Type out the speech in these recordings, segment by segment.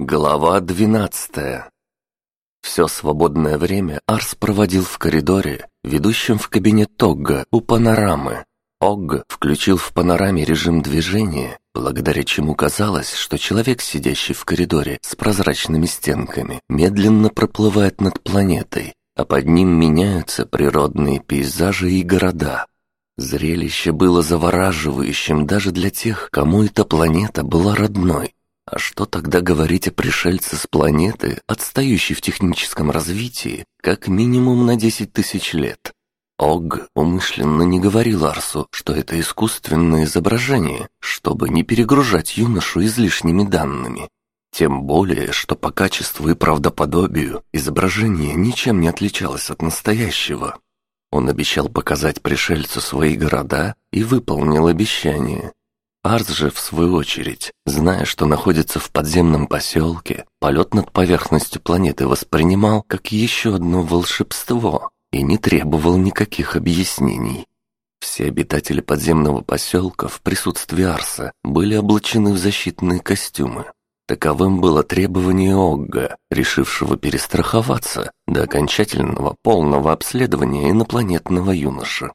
Глава двенадцатая. Все свободное время Арс проводил в коридоре, ведущем в кабинет Тогга у панорамы. Огг включил в панораме режим движения, благодаря чему казалось, что человек, сидящий в коридоре с прозрачными стенками, медленно проплывает над планетой, а под ним меняются природные пейзажи и города. Зрелище было завораживающим даже для тех, кому эта планета была родной. А что тогда говорить о пришельце с планеты, отстающей в техническом развитии, как минимум на 10 тысяч лет? Ог умышленно не говорил Арсу, что это искусственное изображение, чтобы не перегружать юношу излишними данными. Тем более, что по качеству и правдоподобию изображение ничем не отличалось от настоящего. Он обещал показать пришельцу свои города и выполнил обещание. Арс же, в свою очередь, зная, что находится в подземном поселке, полет над поверхностью планеты воспринимал как еще одно волшебство и не требовал никаких объяснений. Все обитатели подземного поселка в присутствии Арса были облачены в защитные костюмы. Таковым было требование Огга, решившего перестраховаться до окончательного полного обследования инопланетного юноши.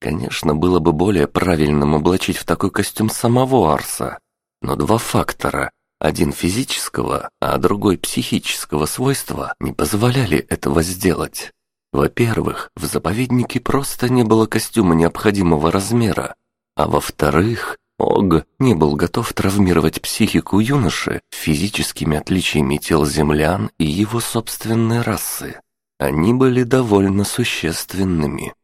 Конечно, было бы более правильным облачить в такой костюм самого Арса, но два фактора, один физического, а другой психического свойства, не позволяли этого сделать. Во-первых, в заповеднике просто не было костюма необходимого размера, а во-вторых, Ог не был готов травмировать психику юноши физическими отличиями тел землян и его собственной расы. Они были довольно существенными.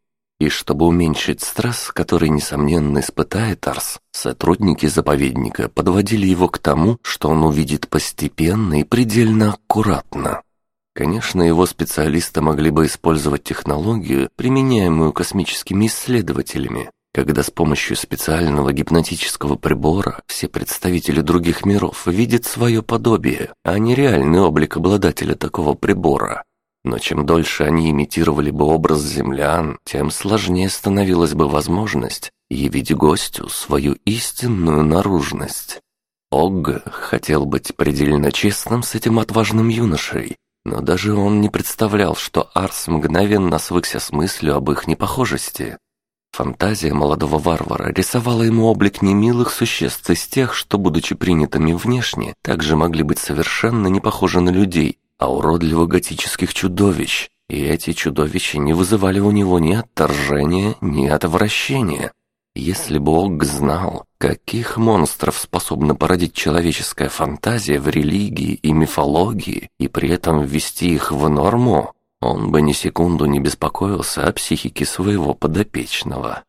И чтобы уменьшить стресс, который, несомненно, испытает Арс, сотрудники заповедника подводили его к тому, что он увидит постепенно и предельно аккуратно. Конечно, его специалисты могли бы использовать технологию, применяемую космическими исследователями, когда с помощью специального гипнотического прибора все представители других миров видят свое подобие, а не реальный облик обладателя такого прибора. Но чем дольше они имитировали бы образ землян, тем сложнее становилась бы возможность явить гостю свою истинную наружность. Огг хотел быть предельно честным с этим отважным юношей, но даже он не представлял, что Арс мгновенно свыкся с мыслью об их непохожести. Фантазия молодого варвара рисовала ему облик немилых существ из тех, что, будучи принятыми внешне, также могли быть совершенно не похожи на людей, а уродливо-готических чудовищ, и эти чудовища не вызывали у него ни отторжения, ни отвращения. Если бы Ог знал, каких монстров способна породить человеческая фантазия в религии и мифологии, и при этом ввести их в норму, он бы ни секунду не беспокоился о психике своего подопечного.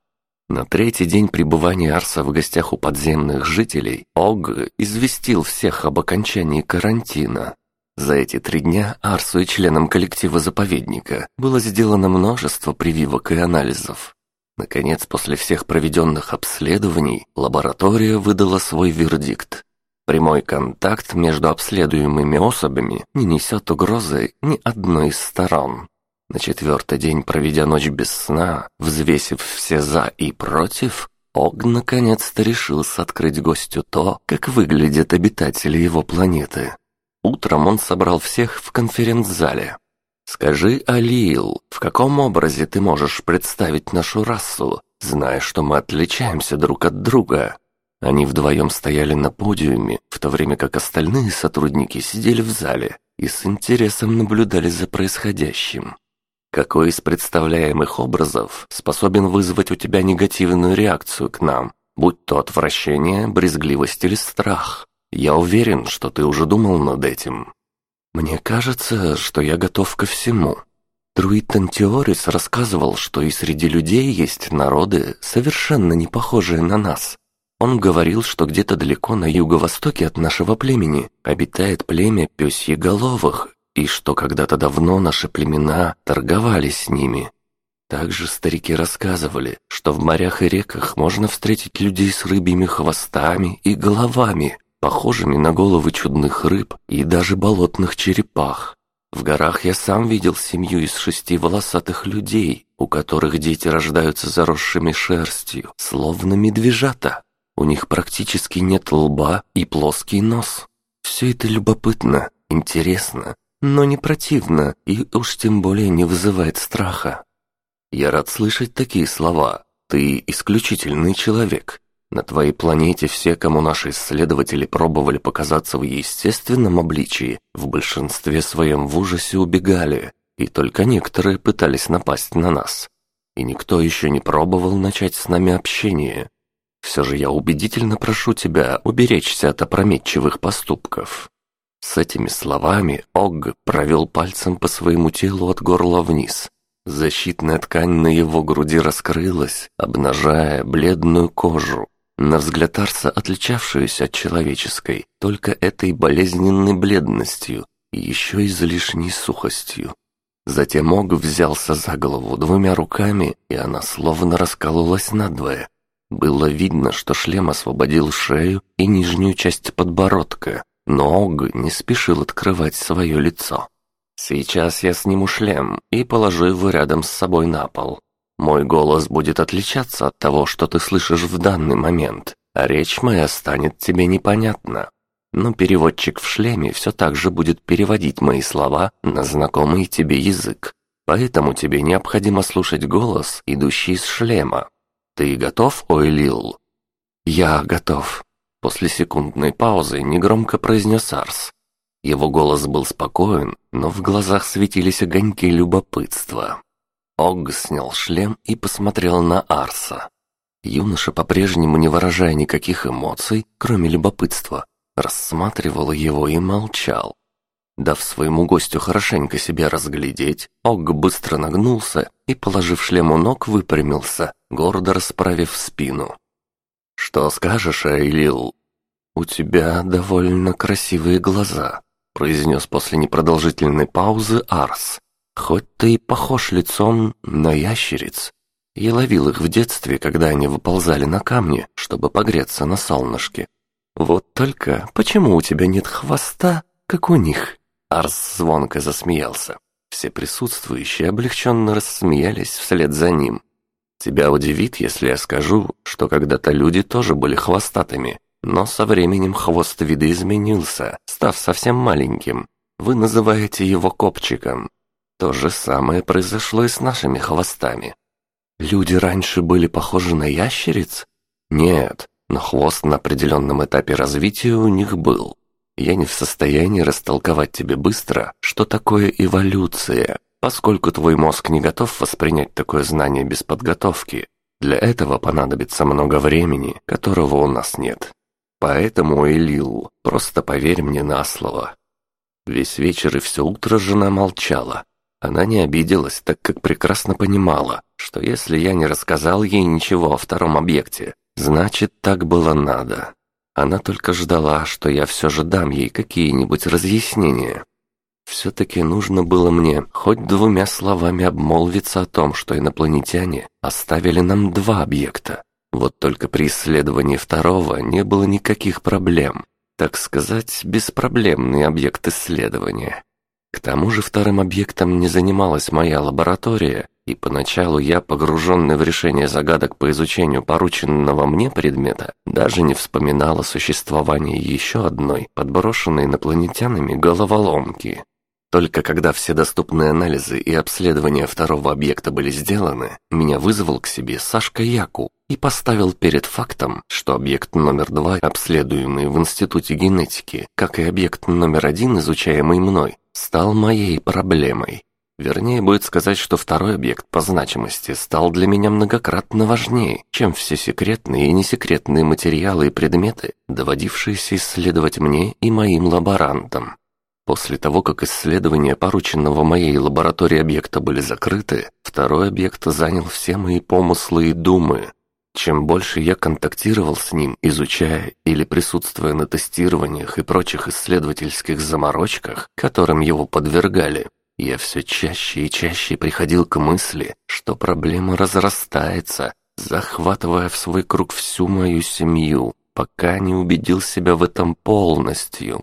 На третий день пребывания Арса в гостях у подземных жителей Ог известил всех об окончании карантина. За эти три дня Арсу и членам коллектива заповедника было сделано множество прививок и анализов. Наконец, после всех проведенных обследований, лаборатория выдала свой вердикт. Прямой контакт между обследуемыми особями не несет угрозы ни одной из сторон. На четвертый день, проведя ночь без сна, взвесив все «за» и «против», Ог наконец-то решился открыть гостю то, как выглядят обитатели его планеты. Утром он собрал всех в конференц-зале. «Скажи, Алиил, в каком образе ты можешь представить нашу расу, зная, что мы отличаемся друг от друга?» Они вдвоем стояли на подиуме, в то время как остальные сотрудники сидели в зале и с интересом наблюдали за происходящим. Какой из представляемых образов способен вызвать у тебя негативную реакцию к нам, будь то отвращение, брезгливость или страх? Я уверен, что ты уже думал над этим. Мне кажется, что я готов ко всему. Друид Антиорис рассказывал, что и среди людей есть народы, совершенно не похожие на нас. Он говорил, что где-то далеко на юго-востоке от нашего племени обитает племя пёсьеголовых, и что когда-то давно наши племена торговали с ними. Также старики рассказывали, что в морях и реках можно встретить людей с рыбьими хвостами и головами, похожими на головы чудных рыб и даже болотных черепах. В горах я сам видел семью из шести волосатых людей, у которых дети рождаются заросшими шерстью, словно медвежата. У них практически нет лба и плоский нос. Все это любопытно, интересно, но не противно и уж тем более не вызывает страха. Я рад слышать такие слова. Ты исключительный человек. На твоей планете все, кому наши исследователи пробовали показаться в естественном обличии, в большинстве своем в ужасе убегали, и только некоторые пытались напасть на нас. И никто еще не пробовал начать с нами общение. Все же я убедительно прошу тебя уберечься от опрометчивых поступков». С этими словами Огг провел пальцем по своему телу от горла вниз. Защитная ткань на его груди раскрылась, обнажая бледную кожу, на взгляд Арса отличавшуюся от человеческой, только этой болезненной бледностью и еще излишней сухостью. Затем Ог взялся за голову двумя руками, и она словно раскололась надвое. Было видно, что шлем освободил шею и нижнюю часть подбородка, но Ог не спешил открывать свое лицо. «Сейчас я сниму шлем и положу его рядом с собой на пол. Мой голос будет отличаться от того, что ты слышишь в данный момент, а речь моя станет тебе непонятна но переводчик в шлеме все так же будет переводить мои слова на знакомый тебе язык. Поэтому тебе необходимо слушать голос, идущий из шлема. Ты готов, Ойлил? Я готов. После секундной паузы негромко произнес Арс. Его голос был спокоен, но в глазах светились огоньки любопытства. Огг снял шлем и посмотрел на Арса. Юноша, по-прежнему не выражая никаких эмоций, кроме любопытства, рассматривал его и молчал. Дав своему гостю хорошенько себя разглядеть, Огг быстро нагнулся и, положив шлем у ног, выпрямился, гордо расправив спину. «Что скажешь, Эйлил?» «У тебя довольно красивые глаза», — произнес после непродолжительной паузы Арс. «Хоть ты и похож лицом на ящериц. Я ловил их в детстве, когда они выползали на камни, чтобы погреться на солнышке. «Вот только почему у тебя нет хвоста, как у них?» Арс звонко засмеялся. Все присутствующие облегченно рассмеялись вслед за ним. «Тебя удивит, если я скажу, что когда-то люди тоже были хвостатыми, но со временем хвост видоизменился, став совсем маленьким. Вы называете его копчиком. То же самое произошло и с нашими хвостами. Люди раньше были похожи на ящериц? Нет, но хвост на определенном этапе развития у них был. Я не в состоянии растолковать тебе быстро, что такое эволюция, поскольку твой мозг не готов воспринять такое знание без подготовки. Для этого понадобится много времени, которого у нас нет. Поэтому, Элил, просто поверь мне на слово. Весь вечер и все утро жена молчала. Она не обиделась, так как прекрасно понимала, что если я не рассказал ей ничего о втором объекте, Значит, так было надо. Она только ждала, что я все же дам ей какие-нибудь разъяснения. Все-таки нужно было мне хоть двумя словами обмолвиться о том, что инопланетяне оставили нам два объекта. Вот только при исследовании второго не было никаких проблем. Так сказать, беспроблемный объект исследования. К тому же вторым объектом не занималась моя лаборатория, и поначалу я, погруженный в решение загадок по изучению порученного мне предмета, даже не вспоминал о существовании еще одной, подброшенной инопланетянами головоломки. Только когда все доступные анализы и обследования второго объекта были сделаны, меня вызвал к себе Сашка Яку и поставил перед фактом, что объект номер два, обследуемый в Институте генетики, как и объект номер один, изучаемый мной, стал моей проблемой. Вернее, будет сказать, что второй объект по значимости стал для меня многократно важнее, чем все секретные и несекретные материалы и предметы, доводившиеся исследовать мне и моим лаборантам. После того, как исследования порученного моей лаборатории объекта были закрыты, второй объект занял все мои помыслы и думы. Чем больше я контактировал с ним, изучая или присутствуя на тестированиях и прочих исследовательских заморочках, которым его подвергали, я все чаще и чаще приходил к мысли, что проблема разрастается, захватывая в свой круг всю мою семью, пока не убедил себя в этом полностью.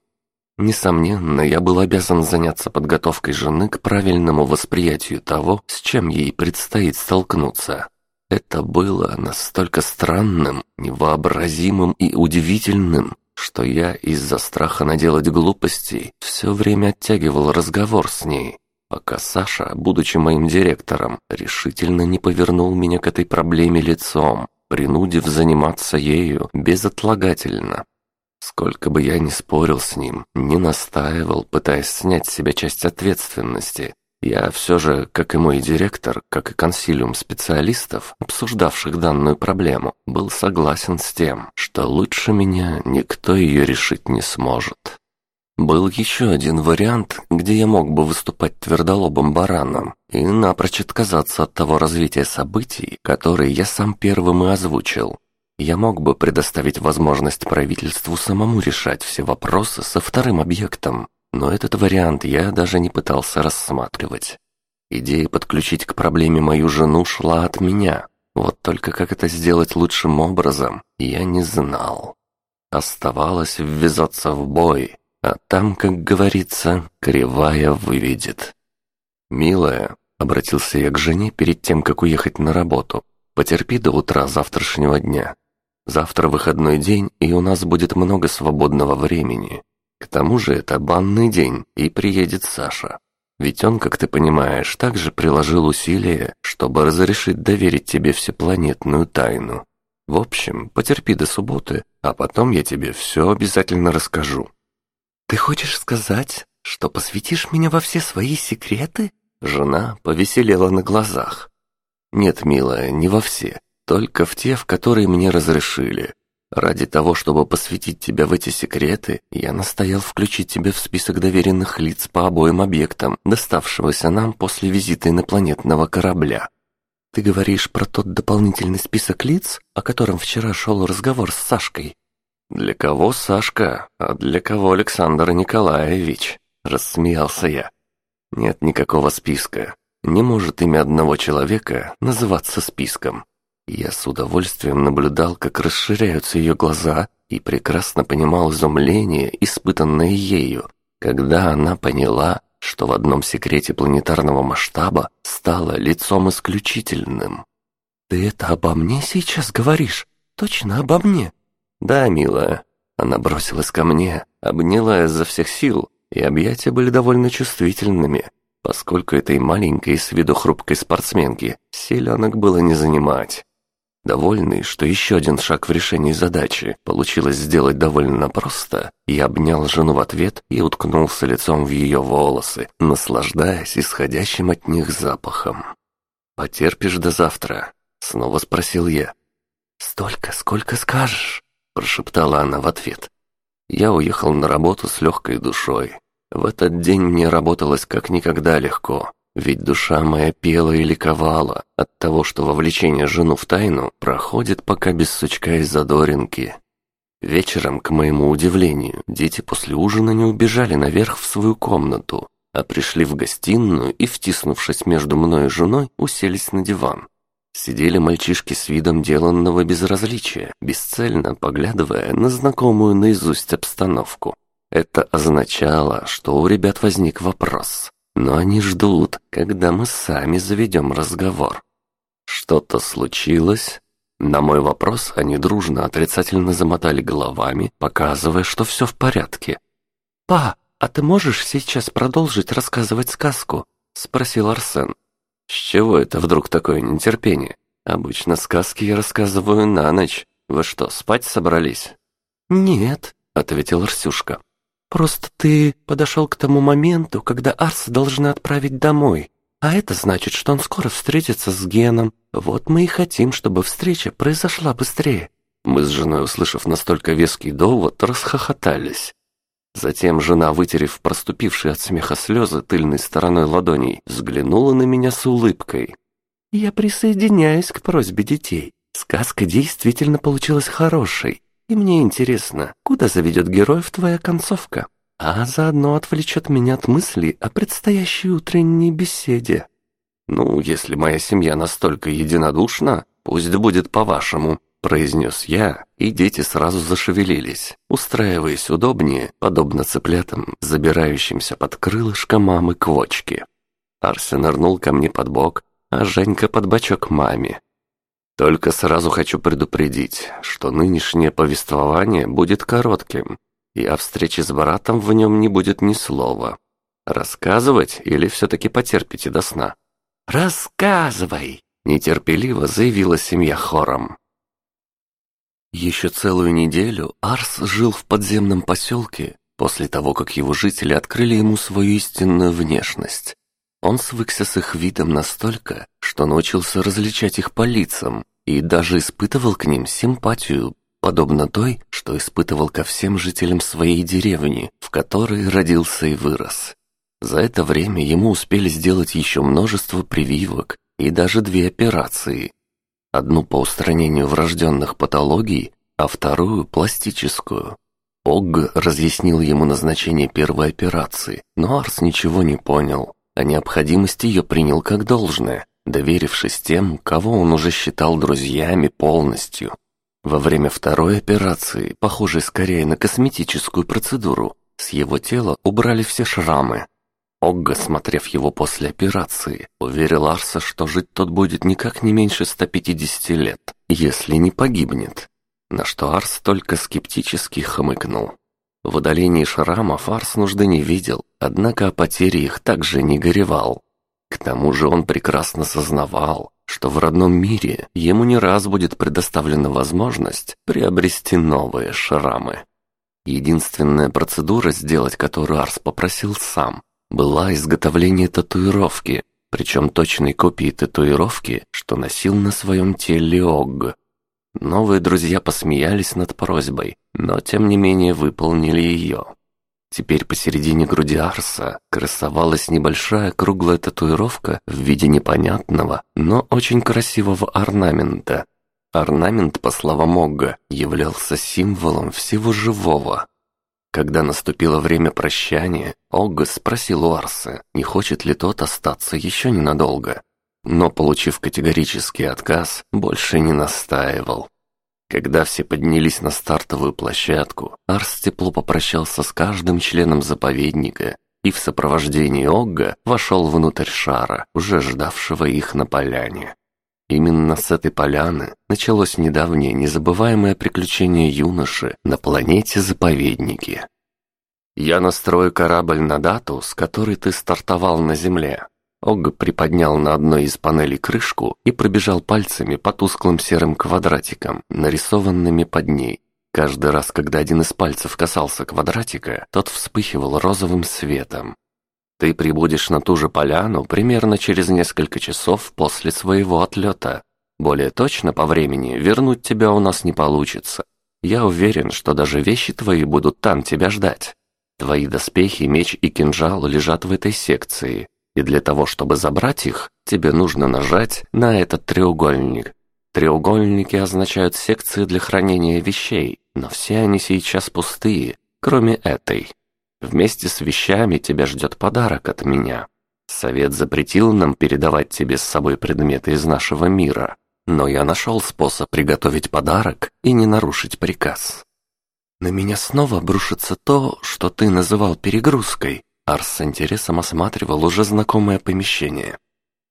Несомненно, я был обязан заняться подготовкой жены к правильному восприятию того, с чем ей предстоит столкнуться. Это было настолько странным, невообразимым и удивительным, что я из-за страха наделать глупостей все время оттягивал разговор с ней, пока Саша, будучи моим директором, решительно не повернул меня к этой проблеме лицом, принудив заниматься ею безотлагательно. Сколько бы я ни спорил с ним, не настаивал, пытаясь снять с себя часть ответственности, я все же, как и мой директор, как и консилиум специалистов, обсуждавших данную проблему, был согласен с тем, что лучше меня никто ее решить не сможет. Был еще один вариант, где я мог бы выступать твердолобым бараном и напрочь отказаться от того развития событий, которые я сам первым и озвучил. Я мог бы предоставить возможность правительству самому решать все вопросы со вторым объектом, но этот вариант я даже не пытался рассматривать. Идея подключить к проблеме мою жену шла от меня, вот только как это сделать лучшим образом, я не знал. Оставалось ввязаться в бой, а там, как говорится, кривая выведет. «Милая», — обратился я к жене перед тем, как уехать на работу, «потерпи до утра завтрашнего дня. Завтра выходной день, и у нас будет много свободного времени. К тому же это банный день, и приедет Саша. Ведь он, как ты понимаешь, также приложил усилия, чтобы разрешить доверить тебе всепланетную тайну. В общем, потерпи до субботы, а потом я тебе все обязательно расскажу. «Ты хочешь сказать, что посвятишь меня во все свои секреты?» Жена повеселела на глазах. «Нет, милая, не во все, только в те, в которые мне разрешили. Ради того, чтобы посвятить тебя в эти секреты, я настоял включить тебя в список доверенных лиц по обоим объектам, доставшегося нам после визита инопланетного корабля. Ты говоришь про тот дополнительный список лиц, о котором вчера шел разговор с Сашкой? «Для кого Сашка, а для кого Александр Николаевич?» – рассмеялся я. «Нет никакого списка. Не может имя одного человека называться списком». Я с удовольствием наблюдал, как расширяются ее глаза, и прекрасно понимал изумление, испытанное ею, когда она поняла, что в одном секрете планетарного масштаба стала лицом исключительным. «Ты это обо мне сейчас говоришь? Точно обо мне?» «Да, милая». Она бросилась ко мне, обняла изо всех сил, и объятия были довольно чувствительными, поскольку этой маленькой с виду хрупкой спортсменки селенок было не занимать. Довольный, что еще один шаг в решении задачи получилось сделать довольно просто, я обнял жену в ответ и уткнулся лицом в ее волосы, наслаждаясь исходящим от них запахом. «Потерпишь до завтра?» — снова спросил я. «Столько, сколько скажешь», прошептала она в ответ. Я уехал на работу с легкой душой. В этот день мне работалось как никогда легко, ведь душа моя пела и ликовала от того, что вовлечение жену в тайну проходит пока без сучка и задоринки. Вечером, к моему удивлению, дети после ужина не убежали наверх в свою комнату, а пришли в гостиную и, втиснувшись между мной и женой, уселись на диван. Сидели мальчишки с видом деланного безразличия, бесцельно поглядывая на знакомую наизусть обстановку. Это означало, что у ребят возник вопрос, но они ждут, когда мы сами заведем разговор. Что-то случилось? На мой вопрос они дружно отрицательно замотали головами, показывая, что все в порядке. «Па, а ты можешь сейчас продолжить рассказывать сказку?» — спросил Арсен. «С чего это вдруг такое нетерпение? Обычно сказки я рассказываю на ночь. Вы что, спать собрались?» «Нет», — ответил Арсюшка. «Просто ты подошел к тому моменту, когда Арса должны отправить домой. А это значит, что он скоро встретится с Геном. Вот мы и хотим, чтобы встреча произошла быстрее». Мы с женой, услышав настолько веский довод, расхохотались. Затем жена, вытерев проступившие от смеха слезы тыльной стороной ладоней, взглянула на меня с улыбкой. «Я присоединяюсь к просьбе детей. Сказка действительно получилась хорошей, и мне интересно, куда заведет героев твоя концовка, а заодно отвлечет меня от мыслей о предстоящей утренней беседе». «Ну, если моя семья настолько единодушна, пусть будет по-вашему», произнес я, и дети сразу зашевелились, устраиваясь удобнее, подобно цыплятам, забирающимся под крылышко мамы квочки. Арсен нырнул ко мне под бок, а Женька под бочок маме. Только сразу хочу предупредить, что нынешнее повествование будет коротким, и о встрече с братом в нем не будет ни слова. Рассказывать или все-таки потерпите до сна?» «Рассказывай!» — нетерпеливо заявила семья хором. Еще целую неделю Арс жил в подземном поселке после того, как его жители открыли ему свою истинную внешность. Он свыкся с их видом настолько, что научился различать их по лицам и даже испытывал к ним симпатию, подобно той, что испытывал ко всем жителям своей деревни, в которой родился и вырос. За это время ему успели сделать еще множество прививок и даже две операции. Одну по устранению врожденных патологий, а вторую пластическую. Огг разъяснил ему назначение первой операции, но Арс ничего не понял, а необходимость ее принял как должное, доверившись тем, кого он уже считал друзьями полностью. Во время второй операции, похожей скорее на косметическую процедуру, с его тела убрали все шрамы. Огга, смотрев его после операции, уверил Арса, что жить тот будет никак не меньше 150 лет, если не погибнет. На что Арс только скептически хмыкнул. В удалении шрамов Арс нужды не видел, однако о потере их также не горевал. К тому же он прекрасно сознавал, что в родном мире ему не раз будет предоставлена возможность приобрести новые шрамы. Единственная процедура, сделать которую Арс попросил сам, была изготовление татуировки, причем точной копии татуировки, что носил на своем теле Огг. Новые друзья посмеялись над просьбой, но тем не менее выполнили ее. Теперь посередине груди Арса красовалась небольшая круглая татуировка в виде непонятного, но очень красивого орнамента. Орнамент, по словам Огга, являлся символом всего живого. Когда наступило время прощания, Огга спросил у Арса, не хочет ли тот остаться еще ненадолго. Но, получив категорический отказ, больше не настаивал. Когда все поднялись на стартовую площадку, Арс тепло попрощался с каждым членом заповедника и в сопровождении Огга вошел внутрь шара, уже ждавшего их на поляне. Именно с этой поляны началось недавнее незабываемое приключение юноши на планете Заповедники. «Я настрою корабль на дату, с которой ты стартовал на Земле», Ог приподнял на одной из панелей крышку и пробежал пальцами по тусклым серым квадратикам, нарисованными под ней. Каждый раз, когда один из пальцев касался квадратика, тот вспыхивал розовым светом. Ты прибудешь на ту же поляну примерно через несколько часов после своего отлета. Более точно по времени вернуть тебя у нас не получится. Я уверен, что даже вещи твои будут там тебя ждать. Твои доспехи, меч и кинжал лежат в этой секции, и для того, чтобы забрать их, тебе нужно нажать на этот треугольник. Треугольники означают секции для хранения вещей, но все они сейчас пустые, кроме этой. Вместе с вещами тебя ждет подарок от меня. Совет запретил нам передавать тебе с собой предметы из нашего мира, но я нашел способ приготовить подарок и не нарушить приказ. На меня снова обрушится то, что ты называл перегрузкой, Арс с интересом осматривал уже знакомое помещение.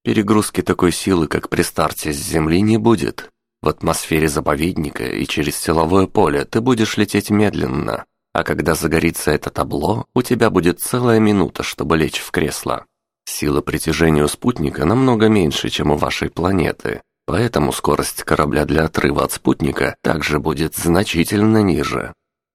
Перегрузки такой силы, как при старте с Земли, не будет. В атмосфере заповедника и через силовое поле ты будешь лететь медленно, а когда загорится это табло, у тебя будет целая минута, чтобы лечь в кресло. Сила притяжения у спутника намного меньше, чем у вашей планеты, поэтому скорость корабля для отрыва от спутника также будет значительно ниже.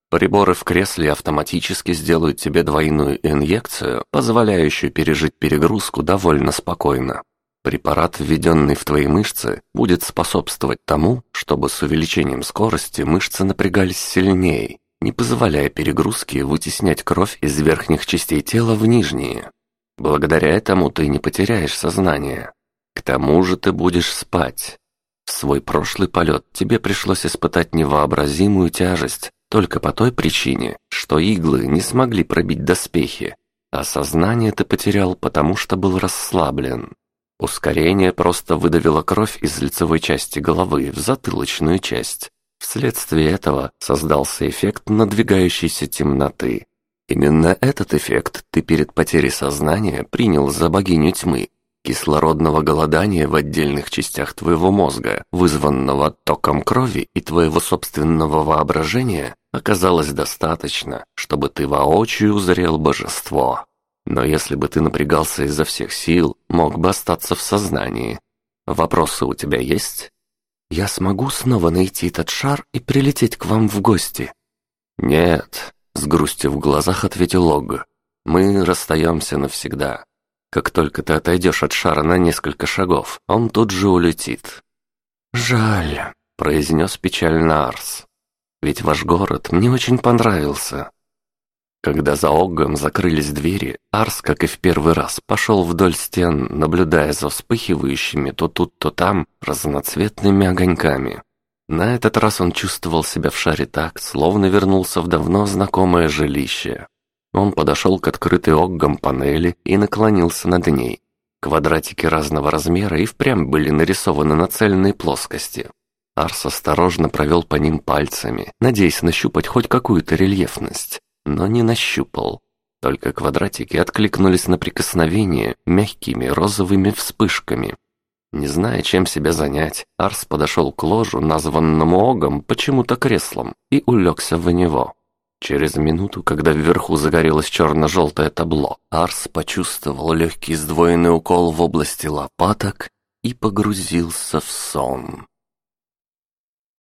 Приборы в кресле автоматически сделают тебе двойную инъекцию, позволяющую пережить перегрузку довольно спокойно. Препарат, введенный в твои мышцы, будет способствовать тому, чтобы с увеличением скорости мышцы напрягались сильнее, не позволяя перегрузке вытеснять кровь из верхних частей тела в нижние. Благодаря этому ты не потеряешь сознание. К тому же ты будешь спать. В свой прошлый полет тебе пришлось испытать невообразимую тяжесть, только по той причине, что иглы не смогли пробить доспехи, а сознание ты потерял, потому что был расслаблен. Ускорение просто выдавило кровь из лицевой части головы в затылочную часть. Вследствие этого создался эффект надвигающейся темноты. Именно этот эффект ты перед потерей сознания принял за богиню тьмы. Кислородного голодания в отдельных частях твоего мозга, вызванного оттоком крови и твоего собственного воображения, оказалось достаточно, чтобы ты воочию узрел божество. Но если бы ты напрягался изо всех сил, мог бы остаться в сознании. Вопросы у тебя есть? Я смогу снова найти этот шар и прилететь к вам в гости? Нет, с грустью в глазах ответил Лог. Мы расстаемся навсегда. Как только ты отойдешь от шара на несколько шагов, он тут же улетит. «Жаль», — произнес печально Арс. «Ведь ваш город мне очень понравился». Когда за Оггом закрылись двери, Арс, как и в первый раз, пошел вдоль стен, наблюдая за вспыхивающими то тут, то там разноцветными огоньками. На этот раз он чувствовал себя в шаре так, словно вернулся в давно знакомое жилище. Он подошел к открытой оггом панели и наклонился над ней. Квадратики разного размера и впрямь были нарисованы на цельной плоскости. Арс осторожно провел по ним пальцами, надеясь нащупать хоть какую-то рельефность, но не нащупал. Только квадратики откликнулись на прикосновение мягкими розовыми вспышками. Не зная, чем себя занять, Арс подошел к ложу, названному Огом почему-то креслом, и улегся в него. Через минуту, когда вверху загорелось черно-желтое табло, Арс почувствовал легкий сдвоенный укол в области лопаток и погрузился в сон.